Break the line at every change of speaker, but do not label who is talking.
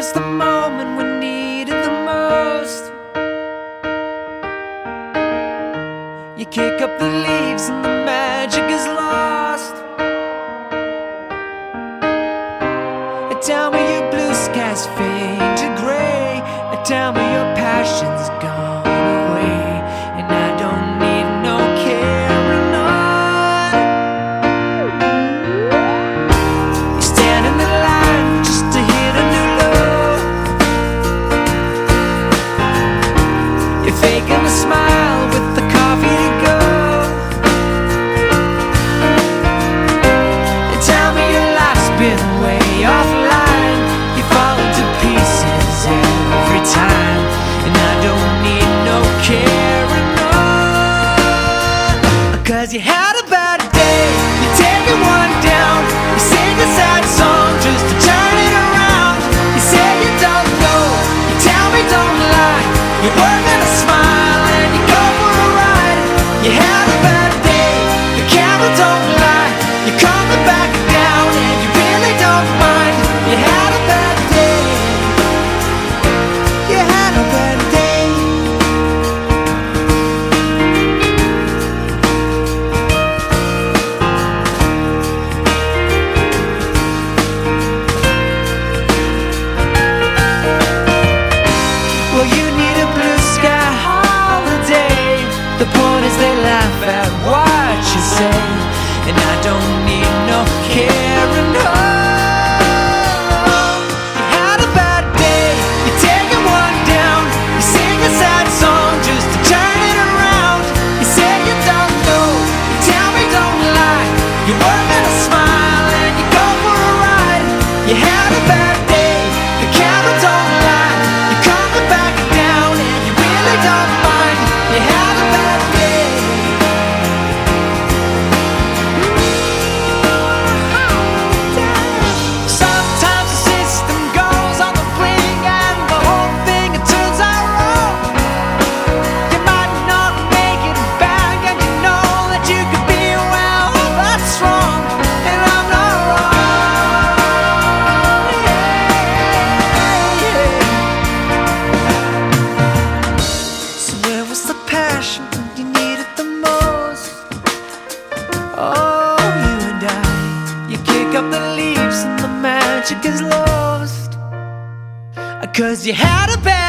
was the moment we needed the most. You kick up the leaves and the magic is lost. A time where your blue skies fade to gray, Tell me your passion's gone. offline, you fall to pieces every time, and I don't need no care. Cause you have magic is lost. Cause you had a bad